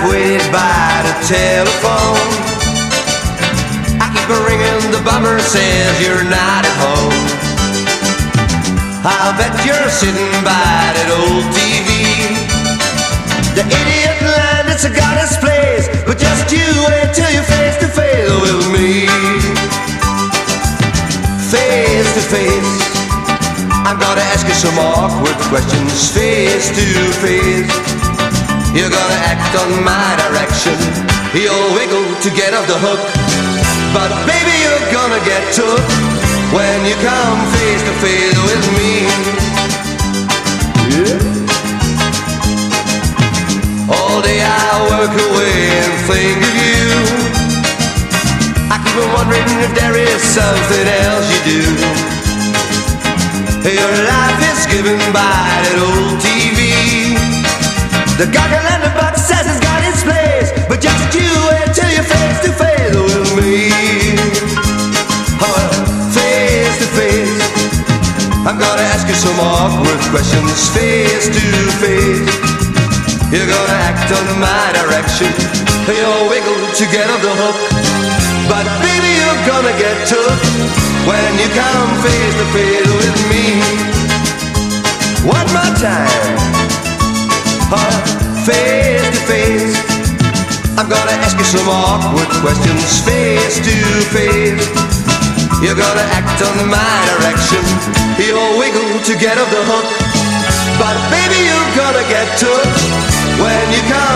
I've waited by the telephone. I keep ringing, the bummer says you're not at home. I'll bet you're sitting by that old TV. The idiot land, it's a goddess place. But just you wait till you're face to face with me. Face to face. I'm gonna ask you some awkward questions face to face. You're gonna act on my direction. You'll wiggle to get off the hook. But baby, you're gonna get took when you come face to face with me. All day I work away and think of you. I keep on wondering if there is something else you do. Your life is given by that old TV. The goggle it's got place, but just you wait till you're face to face with me. Face to face. I'm gonna ask you some awkward questions face to face. You're gonna act on my direction. You'll wiggle to get off the hook. But baby, you're gonna get took when you come face to face with me. One more time. Oh, face to face. I'm gonna ask you some awkward questions face to face. You're gonna act on my direction. You'll wiggle to get off the hook. But baby, you're gonna get took when you come